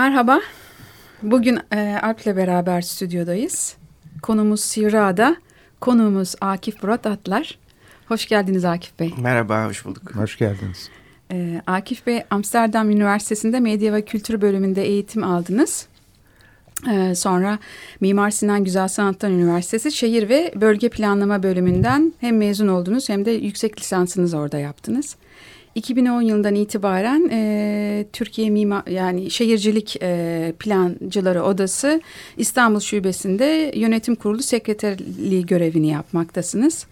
Merhaba. Bugün e, Alp'le beraber stüdyodayız. Konumuz Sivriada. Konuğumuz Akif Murat Atlar. Hoş geldiniz Akif Bey. Merhaba, hoş bulduk. Hoş geldiniz. E, Akif Bey, Amsterdam Üniversitesi'nde Medya ve Kültür bölümünde eğitim aldınız. E, sonra Mimar Sinan Güzel Sanatlar Üniversitesi Şehir ve Bölge Planlama bölümünden hem mezun oldunuz hem de yüksek lisansınızı orada yaptınız. 2010 yılından itibaren e, Türkiye Mimar yani Şehircilik e, Plancıları Odası İstanbul Şubesi'nde yönetim kurulu sekreterliği görevini yapmaktasınız.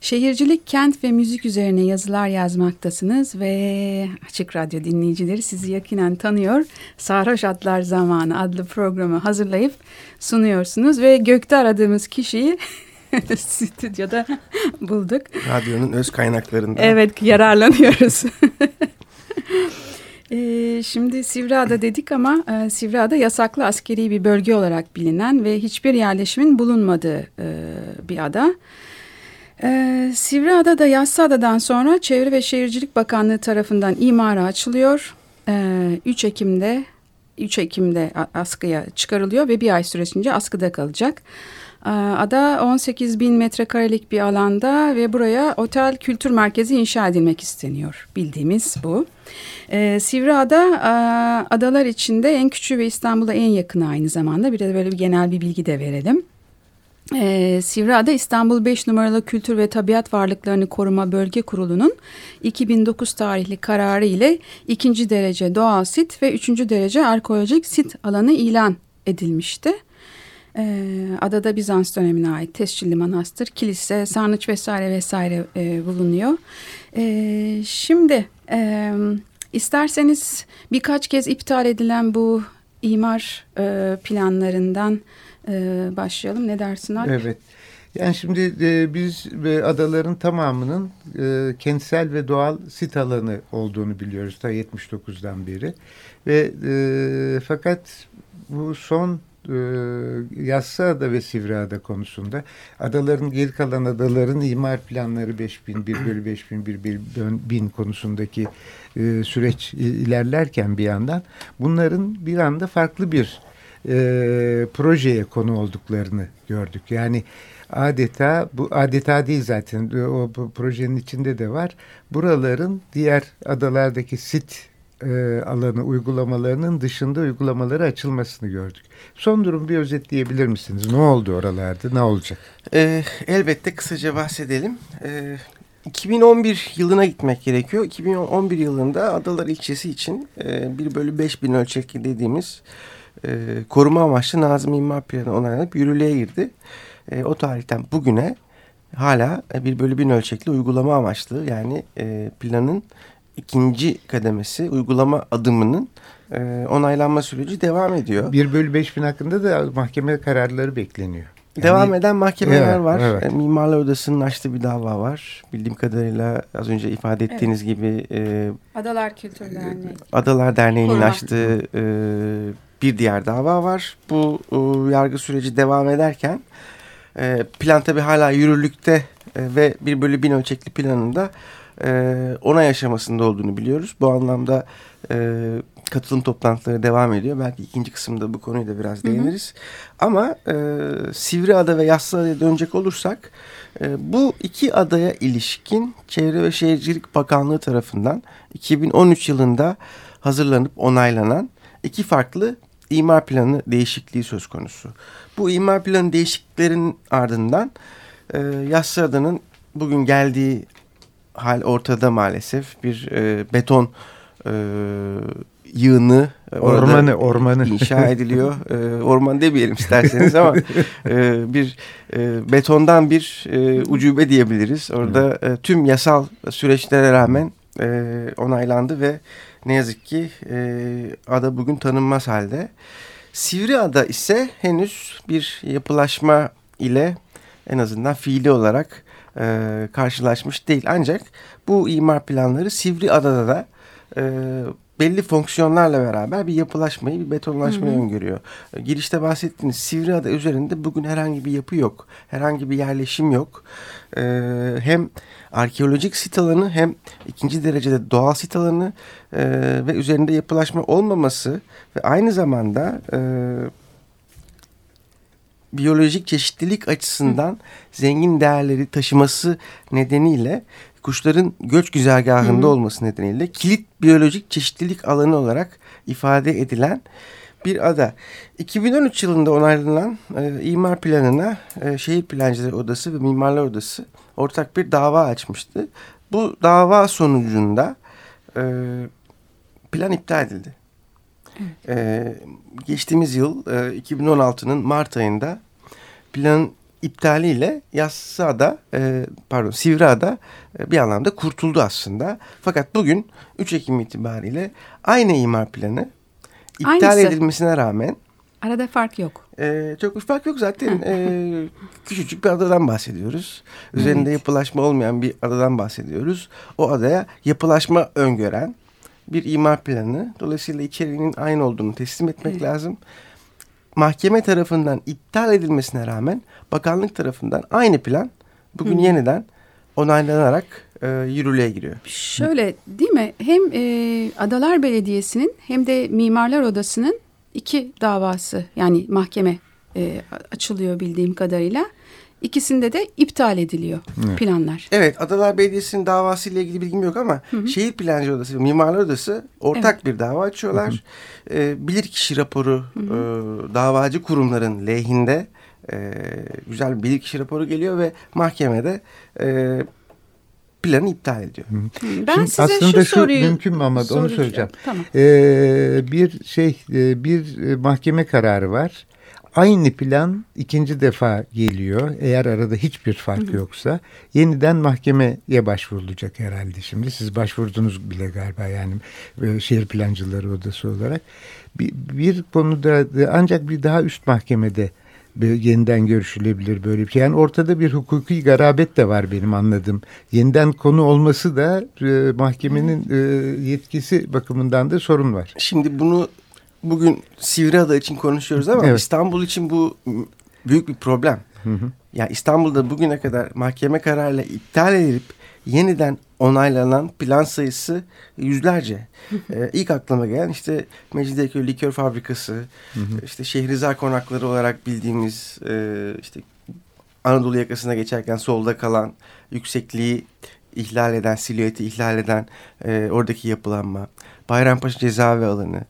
Şehircilik, kent ve müzik üzerine yazılar yazmaktasınız ve Açık Radyo dinleyicileri sizi yakinen tanıyor. Sarhoş Atlar Zamanı adlı programı hazırlayıp sunuyorsunuz ve gökte aradığımız kişiyi stüdyoda bulduk. Radyonun öz kaynaklarından. Evet yararlanıyoruz. Ee, şimdi Sivriada dedik ama e, Sivriada yasaklı askeri bir bölge olarak bilinen ve hiçbir yerleşimin bulunmadığı e, bir ada. E, Sivriada da Yassıada'dan sonra Çevre ve Şehircilik Bakanlığı tarafından imara açılıyor. E, 3 Ekim'de 3 Ekim'de askıya çıkarılıyor ve bir ay süresince askıda kalacak. Ee, ada 18 bin metrekarelik bir alanda ve buraya otel kültür merkezi inşa edilmek isteniyor. Bildiğimiz bu. Ee, Sivriada e, adalar içinde en küçüğü ve İstanbul'a en yakını aynı zamanda. Bir de böyle bir genel bir bilgi de verelim. Ee, Sivriada İstanbul 5 numaralı Kültür ve Tabiat Varlıklarını Koruma Bölge Kurulu'nun 2009 tarihli kararı ile ikinci derece doğal sit ve üçüncü derece arkeolojik sit alanı ilan edilmişti. E, adada Bizans dönemine ait tescilli manastır, kilise, sarnıç vesaire vesaire e, bulunuyor. E, şimdi e, isterseniz birkaç kez iptal edilen bu imar e, planlarından e, başlayalım. Ne dersin Alp? Evet. Yani şimdi e, biz e, adaların tamamının e, kentsel ve doğal sit alanı olduğunu biliyoruz ta 79'dan beri. Ve e, fakat bu son Yassıada ve Sivriada konusunda adaların geri kalan adaların imar planları 5000 1 bölü 5000 1 bin konusundaki e, süreç ilerlerken bir yandan bunların bir anda farklı bir e, projeye konu olduklarını gördük. Yani adeta bu adeta değil zaten o projenin içinde de var. Buraların diğer adalardaki sit e, alanı uygulamalarının dışında uygulamaları açılmasını gördük. Son durum bir özetleyebilir misiniz? Ne oldu oralarda? Ne olacak? E, elbette kısaca bahsedelim. E, ee, 2011 yılına gitmek gerekiyor. 2011 yılında Adalar ilçesi için e, 1 bölü 5 bin ölçekli dediğimiz e, koruma amaçlı Nazım İmar Planı onaylanıp yürürlüğe girdi. E, o tarihten bugüne hala 1 bölü 1000 ölçekli uygulama amaçlı yani e, planın ikinci kademesi uygulama adımının e, onaylanma süreci devam ediyor. 1 bölü 5 bin hakkında da mahkeme kararları bekleniyor. Yani, devam eden mahkemeler evet, var. Evet. E, Mimarlar Odası'nın açtığı bir dava var. Bildiğim kadarıyla az önce ifade ettiğiniz evet. gibi e, Adalar Kültür Derneği. Adalar Derneği'nin açtığı e, bir diğer dava var. Bu e, yargı süreci devam ederken e, plan tabi hala yürürlükte e, ve 1 bölü 1000 ölçekli planında e, onay aşamasında olduğunu biliyoruz. Bu anlamda e, katılım toplantıları devam ediyor. Belki ikinci kısımda bu konuyu da biraz değiniriz. Hı hı. Ama e, Sivriada ve Yassıada'ya dönecek olursak e, bu iki adaya ilişkin Çevre ve Şehircilik Bakanlığı tarafından 2013 yılında hazırlanıp onaylanan iki farklı imar planı değişikliği söz konusu. Bu imar planı değişikliklerin ardından e, Yassıada'nın bugün geldiği hal ortada maalesef. Bir e, beton e, yığını ormanı ormanı inşa ediliyor. e, orman demeyelim isterseniz ama e, bir e, betondan bir e, ucube diyebiliriz. Orada e, tüm yasal süreçlere rağmen e, onaylandı ve ne yazık ki e, ada bugün tanınmaz halde. Sivri Ada ise henüz bir yapılaşma ile en azından fiili olarak e, karşılaşmış değil. Ancak bu imar planları Sivri Adada da e, belli fonksiyonlarla beraber bir yapılaşmayı, bir betonlaşmayı hı hı. öngörüyor. Girişte bahsettiğiniz Sivriada üzerinde bugün herhangi bir yapı yok. Herhangi bir yerleşim yok. Ee, hem arkeolojik sit alanı hem ikinci derecede doğal sit alanı e, ve üzerinde yapılaşma olmaması ve aynı zamanda e, biyolojik çeşitlilik açısından Hı. zengin değerleri taşıması nedeniyle kuşların göç güzergahında Hı. olması nedeniyle kilit biyolojik çeşitlilik alanı olarak ifade edilen bir ada. 2013 yılında onaylanan e, imar planına e, Şehir Plancıları Odası ve Mimarlar Odası ortak bir dava açmıştı. Bu dava sonucunda e, plan iptal edildi. E, geçtiğimiz yıl e, 2016'nın Mart ayında planın iptaliyle Yassıada, e, pardon Sivriada e, bir anlamda kurtuldu aslında. Fakat bugün 3 Ekim itibariyle aynı imar planı iptal Aynısı. edilmesine rağmen Arada fark yok. E, çok bir fark yok zaten. e, küçücük bir adadan bahsediyoruz. Üzerinde evet. yapılaşma olmayan bir adadan bahsediyoruz. O adaya yapılaşma öngören bir imar planı. Dolayısıyla içeriğinin aynı olduğunu teslim etmek evet. lazım. Mahkeme tarafından iptal edilmesine rağmen bakanlık tarafından aynı plan bugün Hı. yeniden onaylanarak e, yürürlüğe giriyor. Şöyle değil mi? Hem e, Adalar Belediyesi'nin hem de Mimarlar Odası'nın iki davası yani mahkeme e, açılıyor bildiğim kadarıyla. İkisinde de iptal ediliyor evet. planlar. Evet Adalar Belediyesi'nin davası ile ilgili bilgim yok ama hı hı. Şehir Plancı Odası ve Mimarlar Odası ortak evet. bir dava açıyorlar. Hı hı. E, bilirkişi raporu hı hı. E, davacı kurumların lehinde e, güzel bir bilirkişi raporu geliyor ve mahkemede e, planı iptal ediyor. Ben Şimdi size aslında şu, şu soruyu mümkün mü ama onu söyleyeceğim. Tamam. Ee, bir şey e, bir mahkeme kararı var. Aynı plan ikinci defa geliyor. Eğer arada hiçbir fark Hı yoksa yeniden mahkemeye başvurulacak herhalde şimdi. Siz başvurdunuz bile galiba yani e, şehir plancıları odası olarak. Bir, bir konuda ancak bir daha üst mahkemede yeniden görüşülebilir böyle bir şey. Yani ortada bir hukuki garabet de var benim anladığım. Yeniden konu olması da e, mahkemenin e, yetkisi bakımından da sorun var. Şimdi bunu bugün Sivriada için konuşuyoruz ama evet. İstanbul için bu büyük bir problem. Hı hı. Yani İstanbul'da bugüne kadar mahkeme kararıyla iptal edilip yeniden onaylanan plan sayısı yüzlerce. ee, ilk aklıma gelen işte Mecidiyeköy Likör Fabrikası, hı hı. işte Şehrizar konakları olarak bildiğimiz e, işte Anadolu yakasına geçerken solda kalan yüksekliği ihlal eden, silüeti ihlal eden e, oradaki yapılanma. Bayrampaşa cezaevi alanı.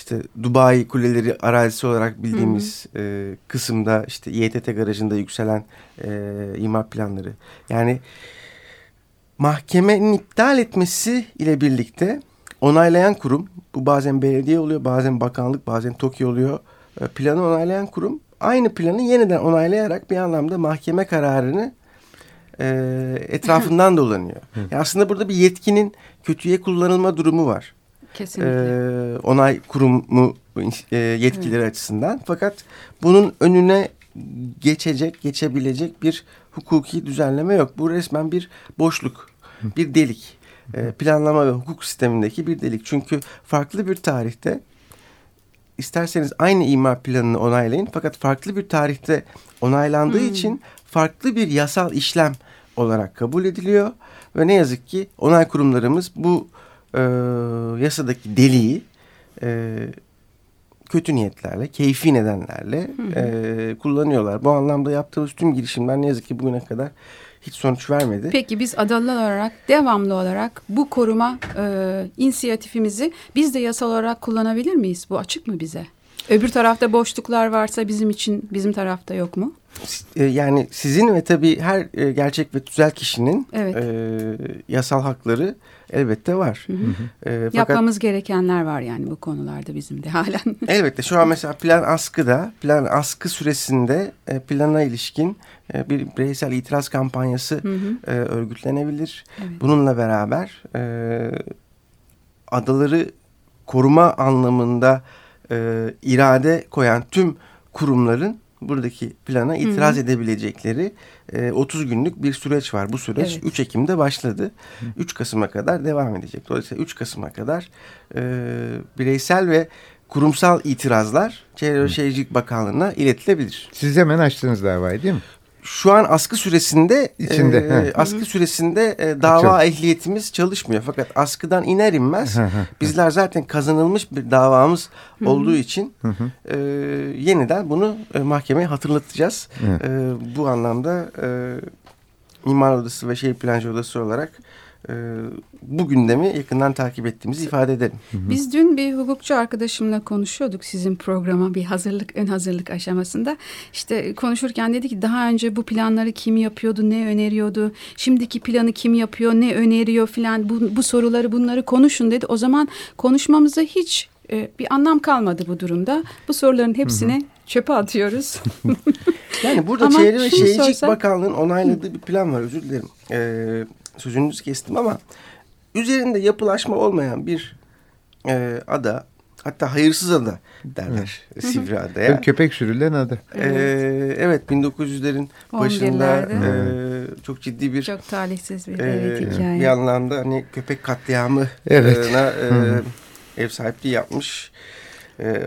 İşte Dubai kuleleri arazisi olarak bildiğimiz hı hı. E, kısımda işte YTT garajında yükselen e, imar planları. Yani mahkemenin iptal etmesi ile birlikte onaylayan kurum, bu bazen belediye oluyor, bazen bakanlık, bazen TOKİ oluyor. E, planı onaylayan kurum aynı planı yeniden onaylayarak bir anlamda mahkeme kararını e, etrafından dolanıyor. yani aslında burada bir yetkinin kötüye kullanılma durumu var. Kesinlikle. E, onay kurumu e, yetkileri evet. açısından. Fakat bunun önüne geçecek, geçebilecek bir hukuki düzenleme yok. Bu resmen bir boşluk bir delik. E, planlama ve hukuk sistemindeki bir delik. Çünkü farklı bir tarihte isterseniz aynı imar planını onaylayın fakat farklı bir tarihte onaylandığı hmm. için farklı bir yasal işlem olarak kabul ediliyor ve ne yazık ki onay kurumlarımız bu e, yasadaki deliği e, kötü niyetlerle, keyfi nedenlerle e, kullanıyorlar. Bu anlamda yaptığımız tüm girişimler ne yazık ki bugüne kadar hiç sonuç vermedi. Peki biz adalılar olarak devamlı olarak bu koruma e, inisiyatifimizi biz de yasal olarak kullanabilir miyiz? Bu açık mı bize? Öbür tarafta boşluklar varsa bizim için bizim tarafta yok mu? E, yani sizin ve tabii her e, gerçek ve güzel kişinin evet. e, yasal hakları elbette var. Hı hı. E, fakat, Yapmamız gerekenler var yani bu konularda bizim de halen. elbette şu an mesela plan askıda, plan askı süresinde e, plana ilişkin e, bir bireysel itiraz kampanyası hı hı. E, örgütlenebilir. Evet. Bununla beraber e, adaları koruma anlamında e, irade koyan tüm kurumların buradaki plana itiraz Hı -hı. edebilecekleri e, 30 günlük bir süreç var. Bu süreç evet. 3 Ekim'de başladı. Hı. 3 Kasım'a kadar devam edecek. Dolayısıyla 3 Kasım'a kadar e, bireysel ve kurumsal itirazlar Çevre ve Şehircilik Bakanlığı'na iletilebilir. Siz hemen açtınız davayı değil mi? Şu an askı süresinde İçinde, e, askı süresinde e, dava Çok. ehliyetimiz çalışmıyor. Fakat askıdan iner inmez bizler zaten kazanılmış bir davamız olduğu için e, yeniden bunu e, mahkemeye hatırlatacağız. E, bu anlamda e, Mimar Odası ve Şehir Plancı Odası olarak bu gündemi yakından takip ettiğimizi ifade edelim. Biz dün bir hukukçu arkadaşımla konuşuyorduk sizin programa bir hazırlık ön hazırlık aşamasında. İşte konuşurken dedi ki daha önce bu planları kim yapıyordu, ne öneriyordu, şimdiki planı kim yapıyor, ne öneriyor filan bu, bu soruları bunları konuşun dedi. O zaman konuşmamıza hiç e, bir anlam kalmadı bu durumda. Bu soruların hepsini çöpe atıyoruz. yani burada Çevre ve Şehircilik sorsak... Bakanlığı'nın onayladığı bir plan var özür dilerim. Ee, sözünüzü kestim ama üzerinde yapılaşma olmayan bir e, ada hatta hayırsız ada derler evet. Sivri Adaya. Köpek sürülen ada. Ee, evet 1900'lerin başında e, çok ciddi bir çok talihsiz bir e, hikaye. Bir anlamda hani köpek katliamı evet. e, ev sahipliği yapmış. E,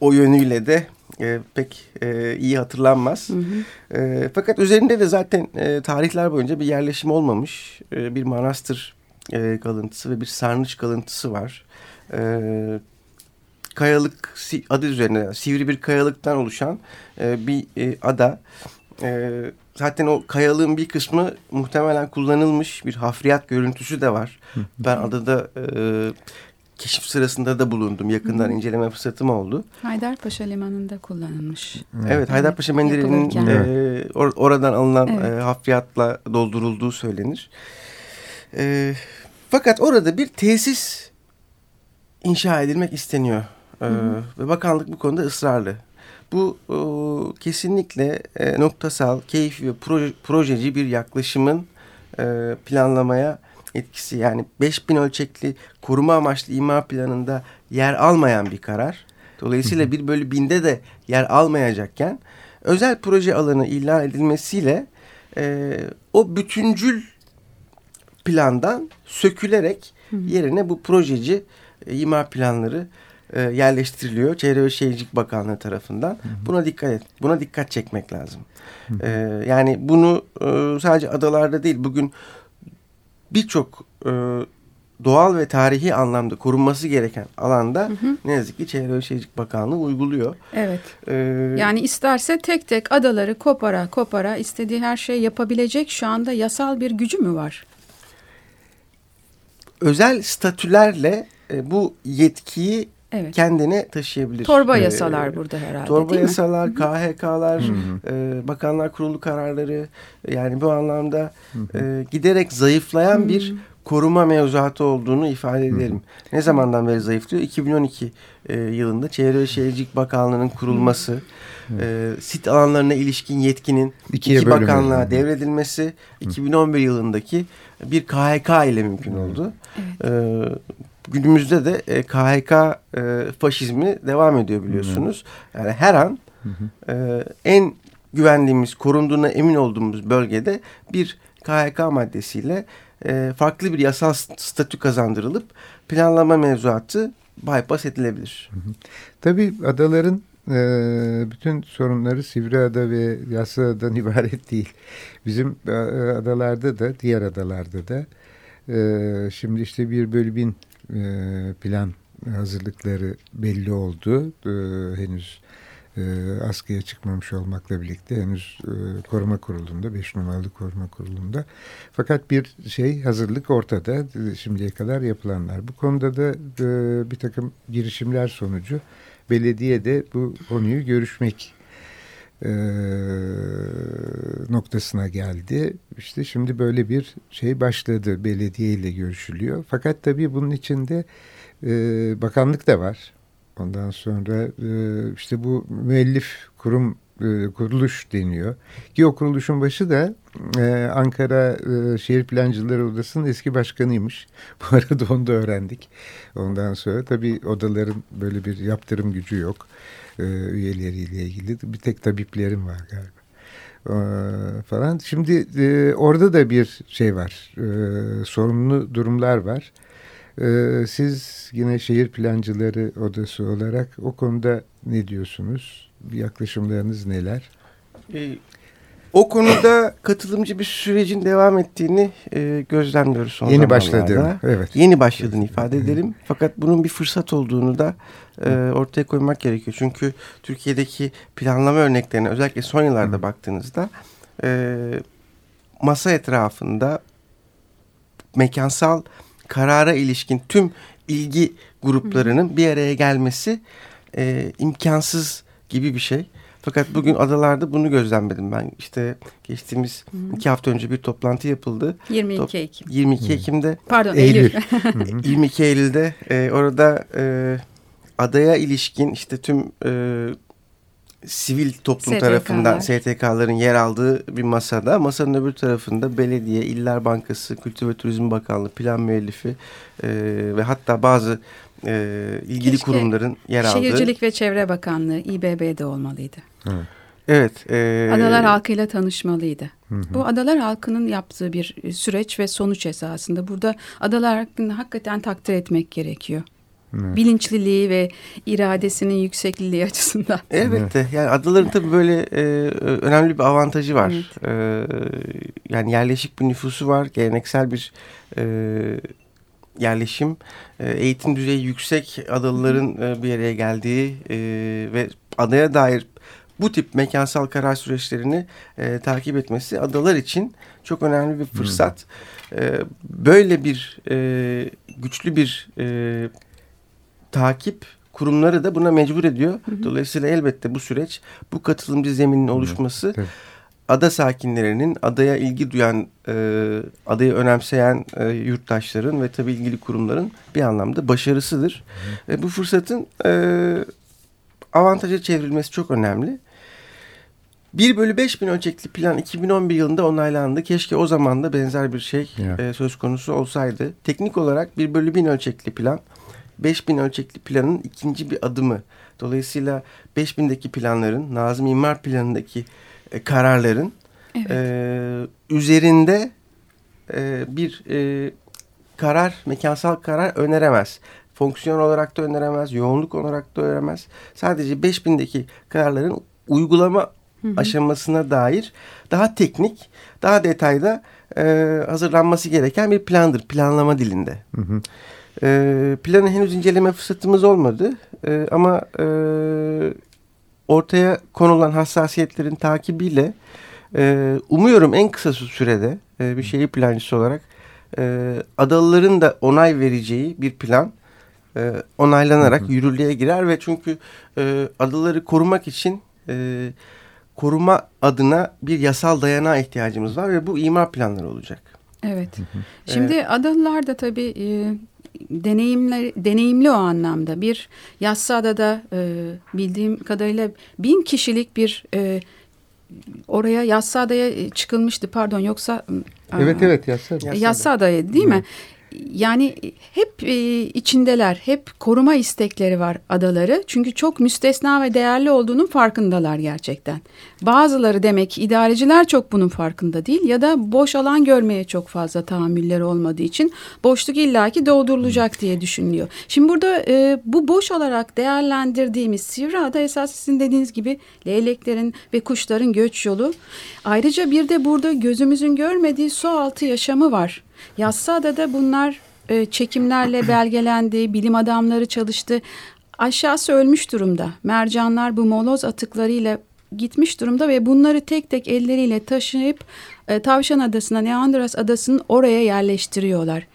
o yönüyle de e, pek e, iyi hatırlanmaz. Hı hı. E, fakat üzerinde de zaten e, tarihler boyunca bir yerleşim olmamış. E, bir manastır e, kalıntısı ve bir sarnıç kalıntısı var. E, kayalık adı üzerine sivri bir kayalıktan oluşan e, bir e, ada. E, zaten o kayalığın bir kısmı muhtemelen kullanılmış bir hafriyat görüntüsü de var. Ben adada e, keşif sırasında da bulundum. Yakından Hı. inceleme fırsatım oldu. Haydarpaşa Limanı'nda kullanılmış. Evet, evet Haydarpaşa Mendili'nin e, or, oradan alınan evet. e, hafriyatla doldurulduğu söylenir. E, fakat orada bir tesis inşa edilmek isteniyor. E, ve bakanlık bu konuda ısrarlı. Bu e, kesinlikle e, noktasal, keyfi ve proje, projeci bir yaklaşımın e, planlamaya etkisi yani 5000 ölçekli koruma amaçlı imar planında yer almayan bir karar. Dolayısıyla bir bölü binde de yer almayacakken özel proje alanı ilan edilmesiyle e, o bütüncül plandan sökülerek yerine bu projeci e, imar planları e, yerleştiriliyor Çevre ve Şehircilik Bakanlığı tarafından. Buna dikkat et, buna dikkat çekmek lazım. E, yani bunu e, sadece adalarda değil bugün birçok e, doğal ve tarihi anlamda korunması gereken alanda hı hı. ne yazık ki Çevre ve Şehircilik Bakanlığı uyguluyor. Evet. Ee, yani isterse tek tek adaları kopara kopara istediği her şeyi yapabilecek şu anda yasal bir gücü mü var? Özel statülerle e, bu yetkiyi evet. kendine taşıyabilir. Torba ee, yasalar ee, burada herhalde Torba değil yasalar, mi? KHK'lar, e, Bakanlar Kurulu kararları yani bu anlamda e, giderek zayıflayan hı hı. bir koruma mevzuatı olduğunu ifade ederim. Hı. Ne zamandan beri zayıflıyor? 2012 e, yılında Çevre ve Şehircilik Bakanlığı'nın kurulması, e, sit alanlarına ilişkin yetkinin İkiye iki bakanlığa devredilmesi, Hı. 2011 yılındaki bir KHK ile mümkün oldu. Evet. E, günümüzde de e, KHK e, faşizmi devam ediyor biliyorsunuz. Hı. Yani her an E, en güvendiğimiz, korunduğuna emin olduğumuz bölgede bir KHK maddesiyle e, farklı bir yasal statü kazandırılıp planlama mevzuatı bypass edilebilir. Hı hı. Tabii adaların e, bütün sorunları Sivriada ve Yassıada'dan ibaret değil. Bizim e, adalarda da, diğer adalarda da e, şimdi işte bir bölü bin e, plan hazırlıkları belli oldu. E, henüz e, askıya çıkmamış olmakla birlikte henüz koruma kurulunda, 5 numaralı koruma kurulunda. Fakat bir şey hazırlık ortada şimdiye kadar yapılanlar. Bu konuda da bir takım girişimler sonucu belediye de bu konuyu görüşmek e, noktasına geldi. İşte şimdi böyle bir şey başladı. Belediye ile görüşülüyor. Fakat tabii bunun içinde e, bakanlık da var. Ondan sonra e, işte bu müellif kurum e, kuruluş deniyor. Ki o kuruluşun başı da e, Ankara e, Şehir Plancıları Odası'nın eski başkanıymış. Bu arada onu da öğrendik. Ondan sonra tabii odaların böyle bir yaptırım gücü yok. E, üyeleriyle ilgili. Bir tek tabiplerim var galiba. E, falan. Şimdi e, orada da bir şey var. E, sorunlu durumlar var. E, siz yine şehir plancıları odası olarak o konuda ne diyorsunuz? Yaklaşımlarınız neler? E, o konuda katılımcı bir sürecin devam ettiğini e, gözlemliyoruz son Yeni başladığını, evet. Yeni başladığını ifade edelim. Fakat bunun bir fırsat olduğunu da e, ortaya koymak gerekiyor. Çünkü Türkiye'deki planlama örneklerine özellikle son yıllarda baktığınızda e, masa etrafında mekansal karara ilişkin tüm ilgi gruplarının bir araya gelmesi e, imkansız gibi bir şey. Fakat bugün adalarda bunu gözlemledim ben. İşte geçtiğimiz iki hafta önce bir toplantı yapıldı. 22 Top- Ekim. 22 Ekim'de Pardon Eylül. Eylül. 22 Eylül'de e, orada e, adaya ilişkin işte tüm e, sivil toplum STK'lar. tarafından STK'ların yer aldığı bir masada masanın öbür tarafında belediye, İller Bankası, Kültür ve Turizm Bakanlığı, plan müellifi e, ve hatta bazı e, ilgili Keşke kurumların yer aldığı. Şehircilik ve Çevre Bakanlığı İBB'de olmalıydı. Evet. E, Adalar halkıyla tanışmalıydı. Bu adalar halkının yaptığı bir süreç ve sonuç esasında. Burada adalar hakkını hakikaten takdir etmek gerekiyor. Bilinçliliği ve iradesinin yüksekliliği açısından. Elbette. Yani adaların tabii böyle e, önemli bir avantajı var. E, yani yerleşik bir nüfusu var. Geleneksel bir e, yerleşim. E, eğitim düzeyi yüksek adalıların e, bir araya geldiği e, ve adaya dair bu tip mekansal karar süreçlerini e, takip etmesi adalar için çok önemli bir fırsat. E, böyle bir e, güçlü bir e, takip kurumları da buna mecbur ediyor. Dolayısıyla elbette bu süreç bu katılımcı zeminin oluşması tabii. Ada sakinlerinin adaya ilgi duyan, e, adayı önemseyen e, yurttaşların ve tabii ilgili kurumların bir anlamda başarısıdır. Ve bu fırsatın e, avantaja çevrilmesi çok önemli. 1 bölü 5 bin ölçekli plan 2011 yılında onaylandı. Keşke o zaman da benzer bir şey e, söz konusu olsaydı. Teknik olarak 1 bölü 1000 ölçekli plan 5000 ölçekli planın ikinci bir adımı. Dolayısıyla 5000'deki planların, Nazım İmar Planı'ndaki kararların Evet. e, üzerinde e, bir e, karar, mekansal karar öneremez. Fonksiyon olarak da öneremez, yoğunluk olarak da öneremez. Sadece 5000'deki kararların uygulama aşamasına dair daha teknik, daha detayda e, hazırlanması gereken bir plandır, planlama dilinde. Hı hı. E, planı henüz inceleme fırsatımız olmadı E, ama e, ortaya konulan hassasiyetlerin takibiyle e, umuyorum en kısa sürede e, bir şehir plancısı olarak e, adalıların da onay vereceği bir plan e, onaylanarak yürürlüğe girer ve çünkü e, adaları korumak için e, koruma adına bir yasal dayanağa ihtiyacımız var ve bu imar planları olacak. Evet. Şimdi adalılar da tabii e, deneyimler, deneyimli o anlamda. Bir Yassıada'da e, bildiğim kadarıyla bin kişilik bir e, oraya Yassıada'ya çıkılmıştı pardon yoksa Evet Aa, evet. Yassıada. Yassıada'ya değil mi? Yani hep e, içindeler, hep koruma istekleri var adaları. Çünkü çok müstesna ve değerli olduğunun farkındalar gerçekten. Bazıları demek idareciler çok bunun farkında değil ya da boş alan görmeye çok fazla tahammülleri olmadığı için boşluk illaki doldurulacak diye düşünülüyor. Şimdi burada e, bu boş olarak değerlendirdiğimiz Sivriada esas sizin dediğiniz gibi leyleklerin ve kuşların göç yolu. Ayrıca bir de burada gözümüzün görmediği su altı yaşamı var. Yassıada'da bunlar e, çekimlerle belgelendi, bilim adamları çalıştı. Aşağısı ölmüş durumda. Mercanlar bu moloz atıklarıyla gitmiş durumda ve bunları tek tek elleriyle taşıyıp e, Tavşan Adası'na, Neandros Adası'nın oraya yerleştiriyorlar.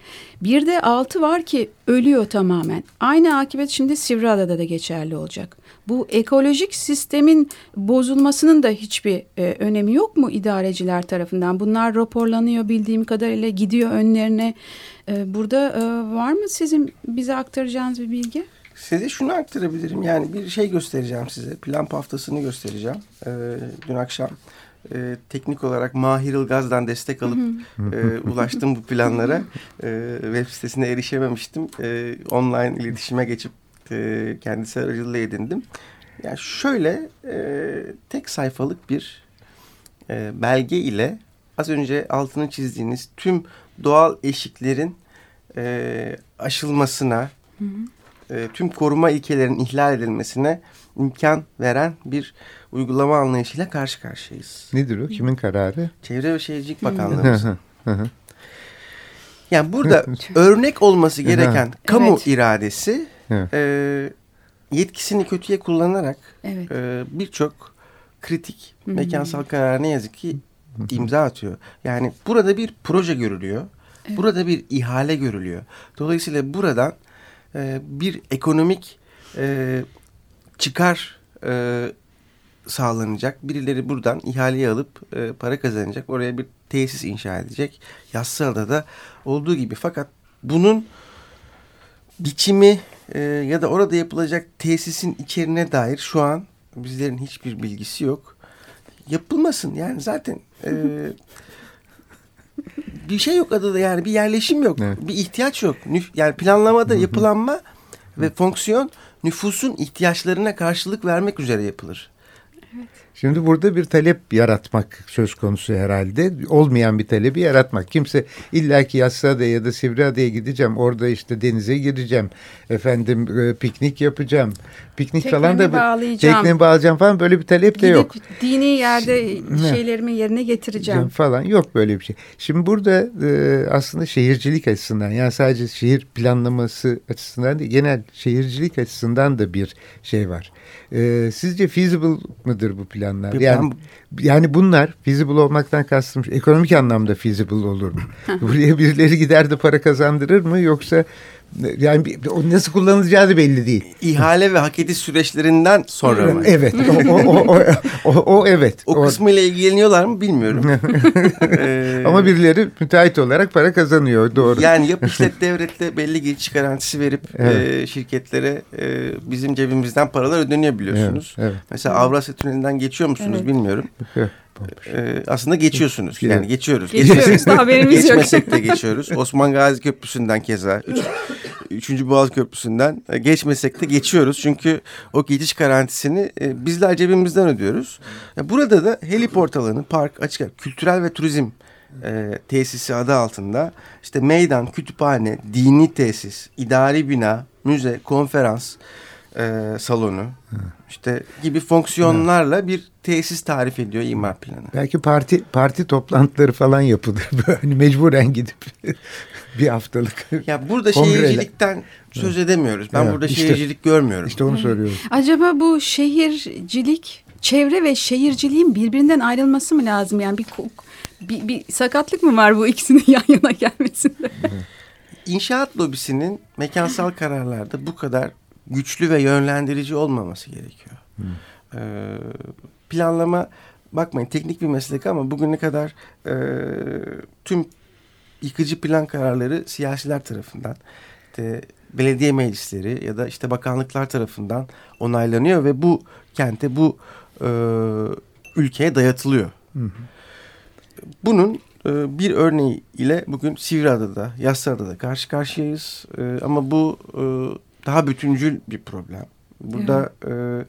Bir de altı var ki ölüyor tamamen. Aynı akıbet şimdi Sivriada'da da geçerli olacak. Bu ekolojik sistemin bozulmasının da hiçbir e, önemi yok mu idareciler tarafından? Bunlar raporlanıyor bildiğim kadarıyla gidiyor önlerine. E, burada e, var mı sizin bize aktaracağınız bir bilgi? size şunu aktarabilirim. Yani bir şey göstereceğim size. Plan haftasını göstereceğim. Ee, dün akşam e, teknik olarak Mahir Ilgaz'dan destek alıp e, ulaştım bu planlara. E, web sitesine erişememiştim. E, online iletişime geçip e, kendisi aracılığıyla edindim. Yani şöyle e, tek sayfalık bir e, belge ile az önce altını çizdiğiniz tüm doğal eşiklerin e, aşılmasına, hı hı. E, tüm koruma ilkelerinin ihlal edilmesine imkan veren bir uygulama anlayışıyla karşı karşıyayız. Nedir o? Kimin kararı? Çevre ve Şehircilik Bakanlığımız. yani burada örnek olması gereken kamu evet. iradesi e, yetkisini kötüye kullanarak evet. e, birçok kritik mekansal karara ne yazık ki imza atıyor. Yani burada bir proje görülüyor. Evet. Burada bir ihale görülüyor. Dolayısıyla buradan e, bir ekonomik e, çıkar e, sağlanacak. Birileri buradan ihaleyi alıp e, para kazanacak. Oraya bir tesis inşa edecek. Yassıada da olduğu gibi. Fakat bunun biçimi e, ya da orada yapılacak tesisin içerine dair şu an bizlerin hiçbir bilgisi yok. Yapılmasın yani zaten e, bir şey yok adada yani bir yerleşim yok. Evet. Bir ihtiyaç yok. Yani planlamada yapılanma ve fonksiyon nüfusun ihtiyaçlarına karşılık vermek üzere yapılır. Şimdi burada bir talep yaratmak söz konusu herhalde. Olmayan bir talebi yaratmak. Kimse illaki Yassıada'ya ya da Sivriada'ya gideceğim. Orada işte denize gireceğim. Efendim e, piknik yapacağım. Piknik teknemi falan da bağlayacağım. teknemi bağlayacağım falan böyle bir talep de Gidip yok. dini yerde şeylerimi yerine getireceğim. Falan yok böyle bir şey. Şimdi burada e, aslında şehircilik açısından yani sadece şehir planlaması açısından değil genel şehircilik açısından da bir şey var. E, sizce feasible mıdır bu planlar? Yani, yani bunlar feasible olmaktan kastım ekonomik anlamda feasible olur mu? Buraya birileri gider de para kazandırır mı yoksa yani o nasıl kullanılacağı da belli değil. İhale ve hak ediş süreçlerinden sonra mı? Evet. O, o, o, o, o evet. O, o kısmıyla ilgileniyorlar mı bilmiyorum. ee, Ama birileri müteahhit olarak para kazanıyor doğru. Yani yap işlet devletle belli geçiş garantisi verip evet. e, şirketlere e, bizim cebimizden paralar ödeniyor biliyorsunuz. Evet, evet. Mesela Avrasya Tüneli'nden geçiyor musunuz evet. bilmiyorum. Evet. Ee, aslında geçiyorsunuz. Yani geçiyoruz. Geçiyoruz da haberimiz yok. Geçmesek de geçiyoruz. Osman Gazi Köprüsü'nden keza. Üç, üçüncü Boğaz Köprüsü'nden e, geçmesek de geçiyoruz. Çünkü o geçiş garantisini e, bizler cebimizden ödüyoruz. Burada da heliport alanı, park, açık kültürel ve turizm e, tesisi adı altında işte meydan, kütüphane, dini tesis, idari bina, müze, konferans, e, salonu Hı. işte gibi fonksiyonlarla Hı. bir tesis tarif ediyor imar planı. Belki parti parti toplantıları falan yapılır böyle hani mecburen gidip bir haftalık. Ya burada kongreler. şehircilikten söz edemiyoruz. Ben evet, burada işte, şehircilik görmüyorum. İşte onu söylüyorum. Acaba bu şehircilik çevre ve şehirciliğin birbirinden ayrılması mı lazım? Yani bir bir, bir sakatlık mı var bu ikisinin yan yana gelmesinde? İnşaat lobisinin mekansal kararlarda bu kadar güçlü ve yönlendirici olmaması gerekiyor. Hmm. Ee, planlama bakmayın teknik bir meslek ama bugüne kadar e, tüm yıkıcı plan kararları siyasiler tarafından işte belediye meclisleri ya da işte bakanlıklar tarafından onaylanıyor ve bu kente bu e, ülkeye dayatılıyor. Hı hı. Bunun e, bir örneği ile bugün Sivriada'da, Yassıada'da karşı karşıyayız. E, ama bu e, daha bütüncül bir problem. Burada evet.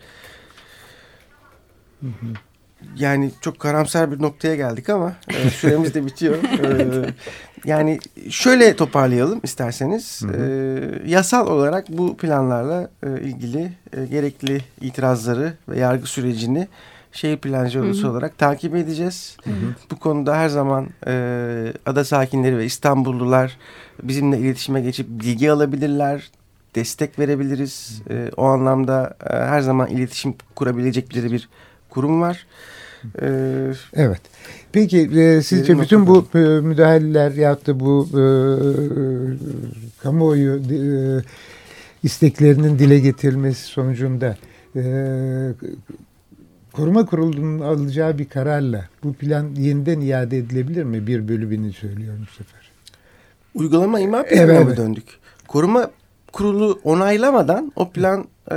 e, yani çok karamsar bir noktaya geldik ama e, süremiz de bitiyor. e, yani şöyle toparlayalım isterseniz. E, yasal olarak bu planlarla e, ilgili e, gerekli itirazları ve yargı sürecini şehir plancı odası olarak takip edeceğiz. Hı hı. Bu konuda her zaman e, ada sakinleri ve İstanbullular bizimle iletişime geçip bilgi alabilirler destek verebiliriz. E, o anlamda e, her zaman iletişim kurabilecekleri bir kurum var. E, evet. Peki e, sizce bütün bu e, müdahaleler ya da bu e, kamuoyu e, isteklerinin dile getirilmesi sonucunda e, koruma kurulunun alacağı bir kararla bu plan yeniden iade edilebilir mi? Bir bölümünü söylüyorum bu sefer. Uygulama imar planına evet, mı döndük? Koruma kurulu onaylamadan o plan e,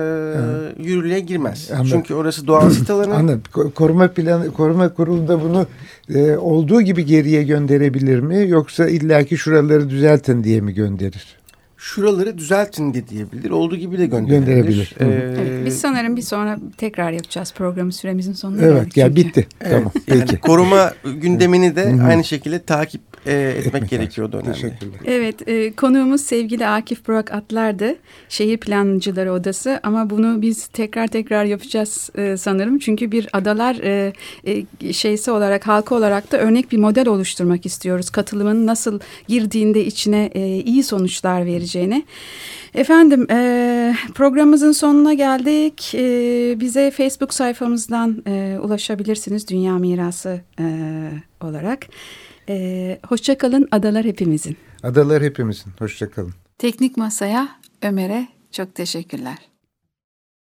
yürürlüğe girmez. Anladım. Çünkü orası doğal sit alanı. Anladım. Ko- Koruma planı, koruma kurulunda bunu e, olduğu gibi geriye gönderebilir mi? Yoksa illaki şuraları düzeltin diye mi gönderir? Şuraları düzeltin de diyebilir. Olduğu gibi de gönderebilir. Gönderebilir. Ee, Evet, biz sanırım bir sonra tekrar yapacağız programı süremizin sonuna Evet, geldik ya çünkü. bitti. evet, Tamam, yani peki. koruma gündemini de aynı şekilde takip e, etmek, Etmek gerekiyor o lazım. dönemde. Teşekkürler. Evet, e, konuğumuz sevgili Akif Burak Atlar'dı. Şehir Plancıları Odası ama bunu biz tekrar tekrar yapacağız e, sanırım. Çünkü bir adalar e, e, şeysi olarak, halkı olarak da örnek bir model oluşturmak istiyoruz. Katılımın nasıl girdiğinde içine e, iyi sonuçlar vereceğini. Efendim e, programımızın sonuna geldik. E, bize Facebook sayfamızdan e, ulaşabilirsiniz Dünya Mirası e, olarak. E, Hoşçakalın adalar hepimizin. Adalar hepimizin. Hoşçakalın. Teknik Masa'ya, Ömer'e çok teşekkürler.